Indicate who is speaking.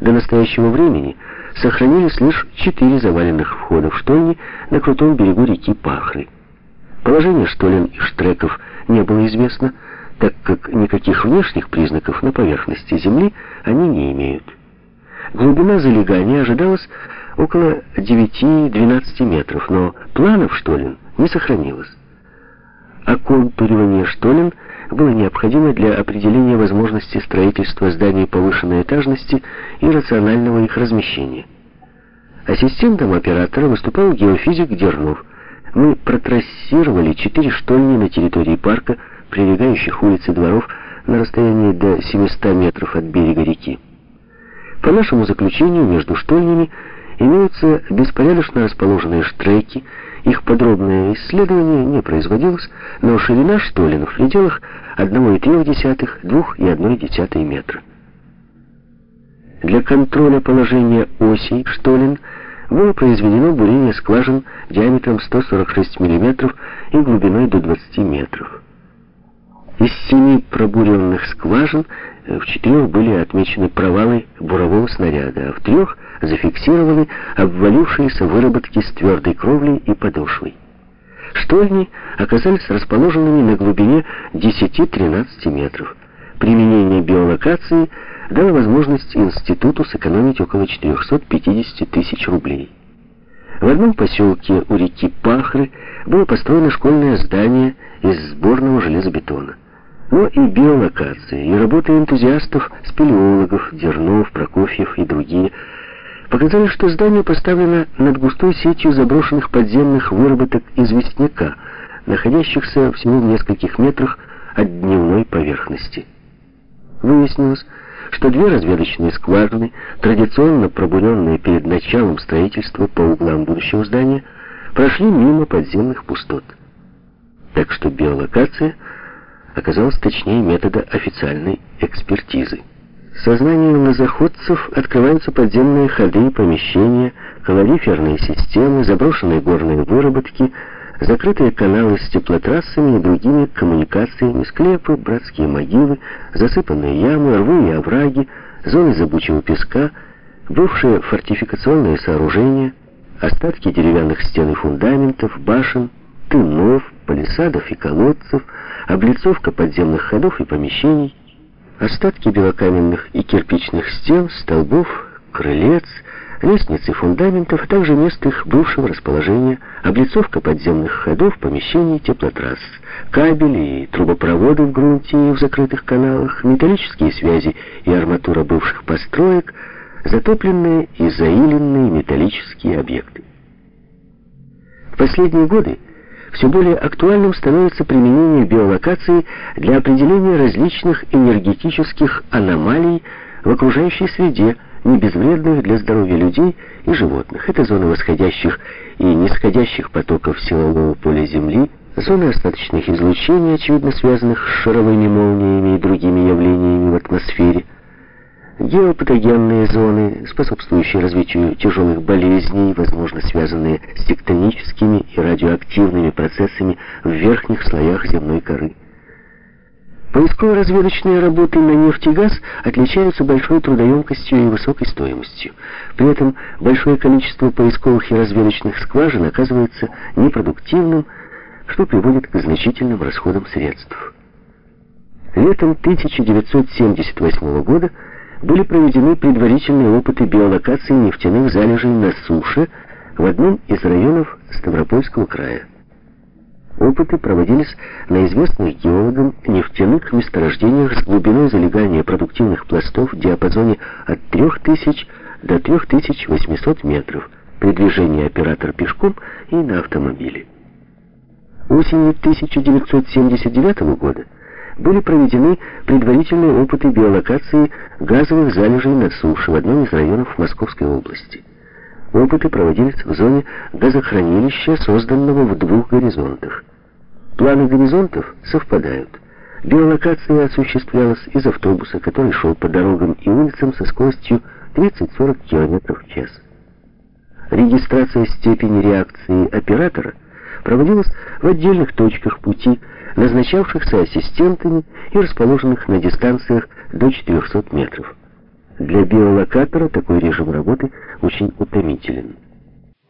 Speaker 1: До настоящего времени сохранились лишь четыре заваленных входа в штольни на крутом берегу реки Пахры. Положение штолен и штреков не было известно, так как никаких внешних признаков на поверхности земли они не имеют. Глубина залегания ожидалась около 9-12 метров, но планов штолен не сохранилось. Оконтуривание штолен было необходимо для определения возможности строительства зданий повышенной этажности и рационального их размещения. Ассистентом оператора выступал геофизик Дернов. Мы протрассировали четыре штольни на территории парка, прилегающих улиц и дворов на расстоянии до 700 метров от берега реки. По нашему заключению, между штольнями имеются беспорядочно расположенные штреки, их подробное исследование не производилось, но ширина штолен в пределах 1,3-2,1 метра. Для контроля положения осей штолен было произведено бурение скважин диаметром 146 мм и глубиной до 20 метров. Из семи пробуренных скважин в четырех были отмечены провалы бурового снаряда, а в трех зафиксированы обвалившиеся выработки с твердой кровлей и подошвой. Штольни оказались расположенными на глубине 10-13 метров. Применение биолокации дало возможность институту сэкономить около 450 тысяч рублей. В одном поселке у реки Пахры было построено школьное здание из сборного железобетона но и биолокация, и работы энтузиастов, спелеологов, Дернов, Прокофьев и другие показали, что здание поставлено над густой сетью заброшенных подземных выработок известняка, находящихся всего в нескольких метрах от дневной поверхности. Выяснилось, что две разведочные скважины, традиционно пробуренные перед началом строительства по углам будущего здания, прошли мимо подземных пустот. Так что биолокация — оказалось точнее метода официальной экспертизы. Сознанием лозоходцев открываются подземные ходы и помещения, калориферные системы, заброшенные горные выработки, закрытые каналы с теплотрассами и другими коммуникациями, склепы, братские могилы, засыпанные ямы, рвы и овраги, зоны зыбучего песка, бывшие фортификационные сооружения, остатки деревянных стен и фундаментов, башен, тынов, палисадов и колодцев, облицовка подземных ходов и помещений, остатки белокаменных и кирпичных стен, столбов, крылец, лестниц и фундаментов, а также мест их бывшего расположения, облицовка подземных ходов, помещений, теплотрасс, кабели и трубопроводы в грунте и в закрытых каналах, металлические связи и арматура бывших построек, затопленные и заиленные металлические объекты. В последние годы все более актуальным становится применение биолокации для определения различных энергетических аномалий в окружающей среде, не безвредных для здоровья людей и животных. Это зоны восходящих и нисходящих потоков силового поля Земли, зоны остаточных излучений, очевидно связанных с шаровыми молниями и другими явлениями в атмосфере, геопатогенные зоны, способствующие развитию тяжелых болезней, возможно связанные с тектоническими и радиоактивными процессами в верхних слоях земной коры. Поисково-разведочные работы на нефть и газ отличаются большой трудоемкостью и высокой стоимостью. При этом большое количество поисковых и разведочных скважин оказывается непродуктивным, что приводит к значительным расходам средств. Летом 1978 года были проведены предварительные опыты биолокации нефтяных залежей на суше в одном из районов Ставропольского края. Опыты проводились на известных геологам нефтяных месторождениях с глубиной залегания продуктивных пластов в диапазоне от 3000 до 3800 метров при движении оператор пешком и на автомобиле. Осенью 1979 года были проведены предварительные опыты биолокации газовых залежей на суше в одном из районов Московской области. Опыты проводились в зоне газохранилища, созданного в двух горизонтах. Планы горизонтов совпадают. Биолокация осуществлялась из автобуса, который шел по дорогам и улицам со скоростью 30-40 км в час. Регистрация степени реакции оператора проводилась в отдельных точках пути, назначавшихся ассистентами и расположенных на дистанциях до 400 метров. Для биолокатора такой режим работы очень утомителен.